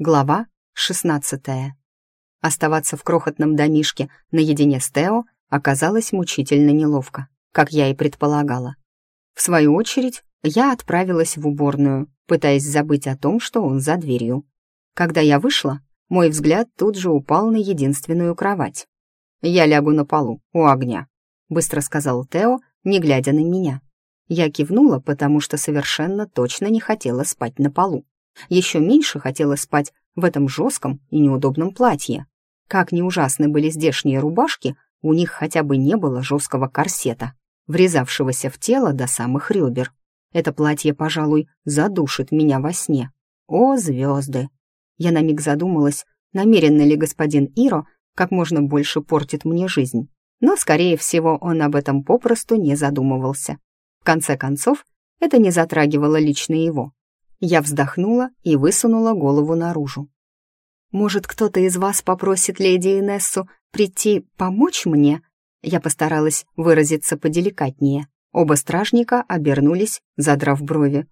Глава 16. Оставаться в крохотном домишке наедине с Тео оказалось мучительно неловко, как я и предполагала. В свою очередь, я отправилась в уборную, пытаясь забыть о том, что он за дверью. Когда я вышла, мой взгляд тут же упал на единственную кровать. «Я лягу на полу, у огня», — быстро сказал Тео, не глядя на меня. Я кивнула, потому что совершенно точно не хотела спать на полу. Еще меньше хотела спать в этом жестком и неудобном платье. Как ни ужасны были здешние рубашки, у них хотя бы не было жесткого корсета, врезавшегося в тело до самых ребер. Это платье, пожалуй, задушит меня во сне. О, звезды! Я на миг задумалась, намеренно ли господин Иро как можно больше портит мне жизнь. Но, скорее всего, он об этом попросту не задумывался. В конце концов, это не затрагивало лично его. Я вздохнула и высунула голову наружу. «Может, кто-то из вас попросит леди Инессу прийти помочь мне?» Я постаралась выразиться поделикатнее. Оба стражника обернулись, задрав брови.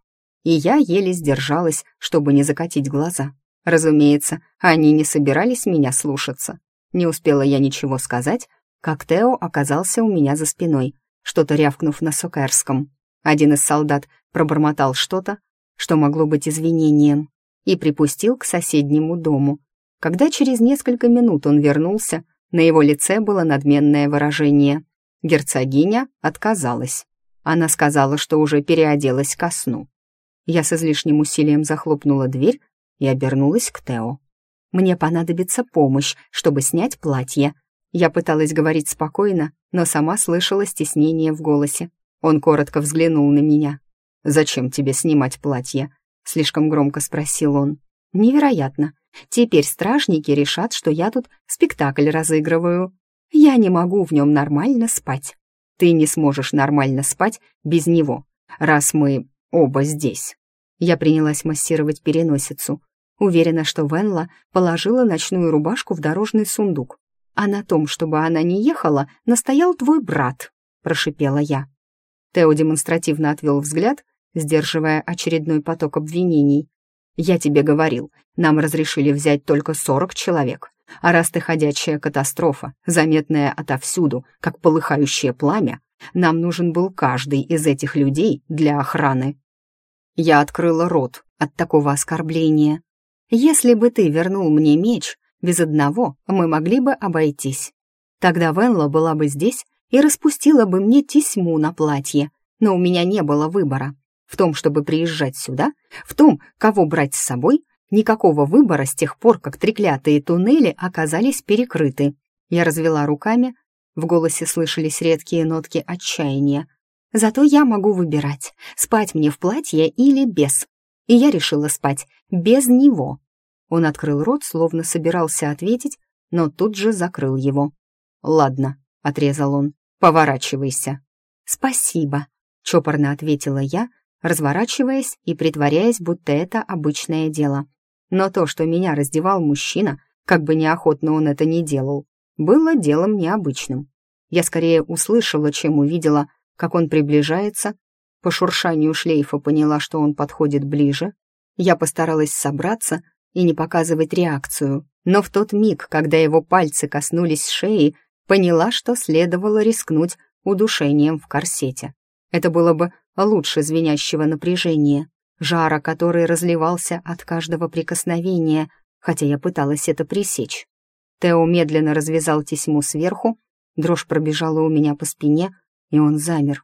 И я еле сдержалась, чтобы не закатить глаза. Разумеется, они не собирались меня слушаться. Не успела я ничего сказать, как Тео оказался у меня за спиной, что-то рявкнув на сокерском. Один из солдат пробормотал что-то, что могло быть извинением, и припустил к соседнему дому. Когда через несколько минут он вернулся, на его лице было надменное выражение. Герцогиня отказалась. Она сказала, что уже переоделась ко сну. Я с излишним усилием захлопнула дверь и обернулась к Тео. «Мне понадобится помощь, чтобы снять платье». Я пыталась говорить спокойно, но сама слышала стеснение в голосе. Он коротко взглянул на меня. «Зачем тебе снимать платье?» — слишком громко спросил он. «Невероятно. Теперь стражники решат, что я тут спектакль разыгрываю. Я не могу в нем нормально спать. Ты не сможешь нормально спать без него, раз мы оба здесь». Я принялась массировать переносицу. Уверена, что Венла положила ночную рубашку в дорожный сундук. «А на том, чтобы она не ехала, настоял твой брат», — прошипела я. Тео демонстративно отвел взгляд сдерживая очередной поток обвинений. «Я тебе говорил, нам разрешили взять только сорок человек, а раз ты ходячая катастрофа, заметная отовсюду, как полыхающее пламя, нам нужен был каждый из этих людей для охраны». Я открыла рот от такого оскорбления. «Если бы ты вернул мне меч, без одного мы могли бы обойтись. Тогда Венла была бы здесь и распустила бы мне тесьму на платье, но у меня не было выбора. В том, чтобы приезжать сюда, в том, кого брать с собой, никакого выбора с тех пор, как треклятые туннели оказались перекрыты. Я развела руками, в голосе слышались редкие нотки отчаяния. Зато я могу выбирать, спать мне в платье или без. И я решила спать без него. Он открыл рот, словно собирался ответить, но тут же закрыл его. «Ладно», — отрезал он, — «поворачивайся». «Спасибо», — чопорно ответила я, разворачиваясь и притворяясь, будто это обычное дело. Но то, что меня раздевал мужчина, как бы неохотно он это не делал, было делом необычным. Я скорее услышала, чем увидела, как он приближается. По шуршанию шлейфа поняла, что он подходит ближе. Я постаралась собраться и не показывать реакцию, но в тот миг, когда его пальцы коснулись шеи, поняла, что следовало рискнуть удушением в корсете. Это было бы лучше звенящего напряжения, жара, который разливался от каждого прикосновения, хотя я пыталась это пресечь. Тео медленно развязал тесьму сверху, дрожь пробежала у меня по спине, и он замер.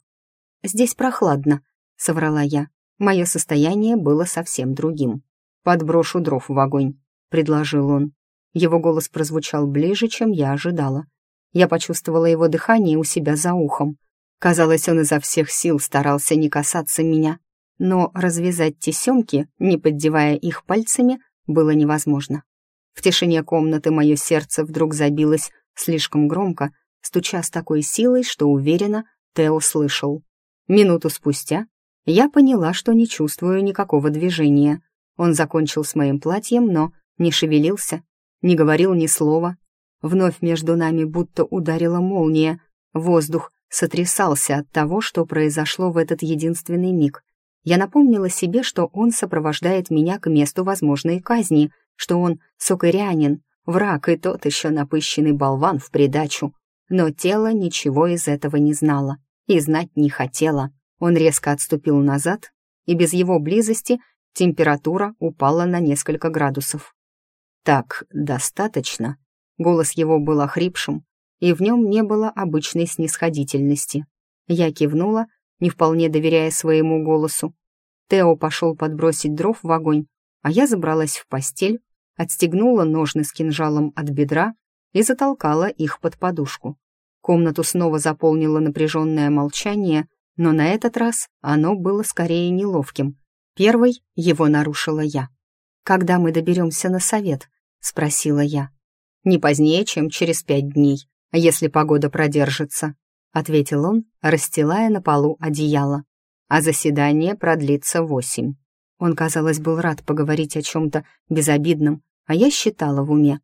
«Здесь прохладно», — соврала я. Мое состояние было совсем другим. «Подброшу дров в огонь», — предложил он. Его голос прозвучал ближе, чем я ожидала. Я почувствовала его дыхание у себя за ухом. Казалось, он изо всех сил старался не касаться меня, но развязать тесемки, не поддевая их пальцами, было невозможно. В тишине комнаты мое сердце вдруг забилось слишком громко, стуча с такой силой, что уверенно Тео слышал. Минуту спустя я поняла, что не чувствую никакого движения. Он закончил с моим платьем, но не шевелился, не говорил ни слова. Вновь между нами будто ударила молния. Воздух сотрясался от того, что произошло в этот единственный миг. Я напомнила себе, что он сопровождает меня к месту возможной казни, что он сукырянин, враг и тот еще напыщенный болван в придачу. Но тело ничего из этого не знало и знать не хотело. Он резко отступил назад, и без его близости температура упала на несколько градусов. «Так, достаточно?» Голос его был охрипшим, и в нем не было обычной снисходительности. Я кивнула, не вполне доверяя своему голосу. Тео пошел подбросить дров в огонь, а я забралась в постель, отстегнула ножны с кинжалом от бедра и затолкала их под подушку. Комнату снова заполнило напряженное молчание, но на этот раз оно было скорее неловким. Первой его нарушила я. «Когда мы доберемся на совет?» — спросила я. «Не позднее, чем через пять дней, если погода продержится», — ответил он, расстилая на полу одеяло. «А заседание продлится восемь». Он, казалось, был рад поговорить о чем-то безобидном, а я считала в уме.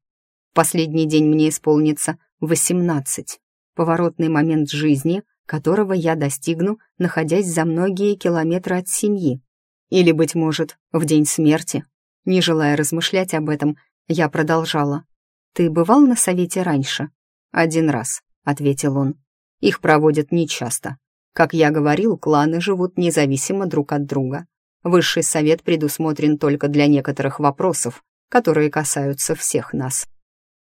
Последний день мне исполнится восемнадцать. Поворотный момент жизни, которого я достигну, находясь за многие километры от семьи. Или, быть может, в день смерти. Не желая размышлять об этом, я продолжала. «Ты бывал на совете раньше?» «Один раз», — ответил он. «Их проводят нечасто. Как я говорил, кланы живут независимо друг от друга. Высший совет предусмотрен только для некоторых вопросов, которые касаются всех нас.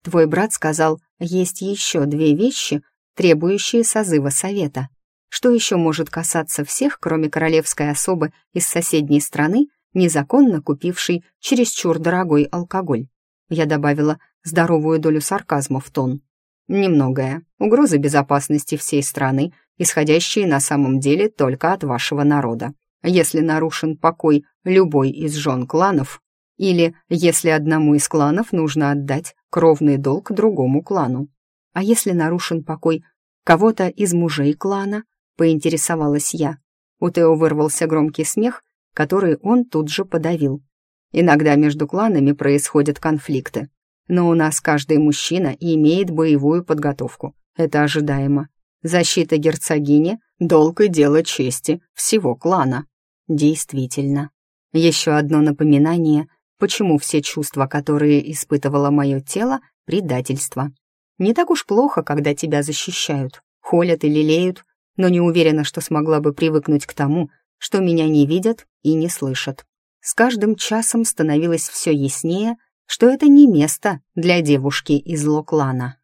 Твой брат сказал, есть еще две вещи, требующие созыва совета. Что еще может касаться всех, кроме королевской особы из соседней страны, незаконно купившей чересчур дорогой алкоголь? Я добавила здоровую долю сарказма в тон. Немногое. Угрозы безопасности всей страны, исходящие на самом деле только от вашего народа. Если нарушен покой любой из жен кланов, или если одному из кланов нужно отдать кровный долг другому клану. А если нарушен покой кого-то из мужей клана, поинтересовалась я. У Тео вырвался громкий смех, который он тут же подавил. Иногда между кланами происходят конфликты, но у нас каждый мужчина имеет боевую подготовку. Это ожидаемо. Защита герцогини — долг и дело чести всего клана. Действительно. Еще одно напоминание, почему все чувства, которые испытывало мое тело, — предательство. Не так уж плохо, когда тебя защищают, холят и лелеют, но не уверена, что смогла бы привыкнуть к тому, что меня не видят и не слышат. С каждым часом становилось все яснее — что это не место для девушки из Локлана.